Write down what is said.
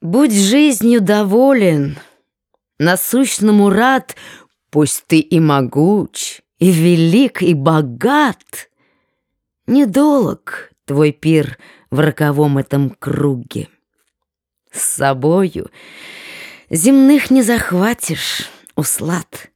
Будь жизнью доволен, насущному рад, Пусть ты и могуч, и велик, и богат. Недолг твой пир в роковом этом круге. С собою земных не захватишь, услад.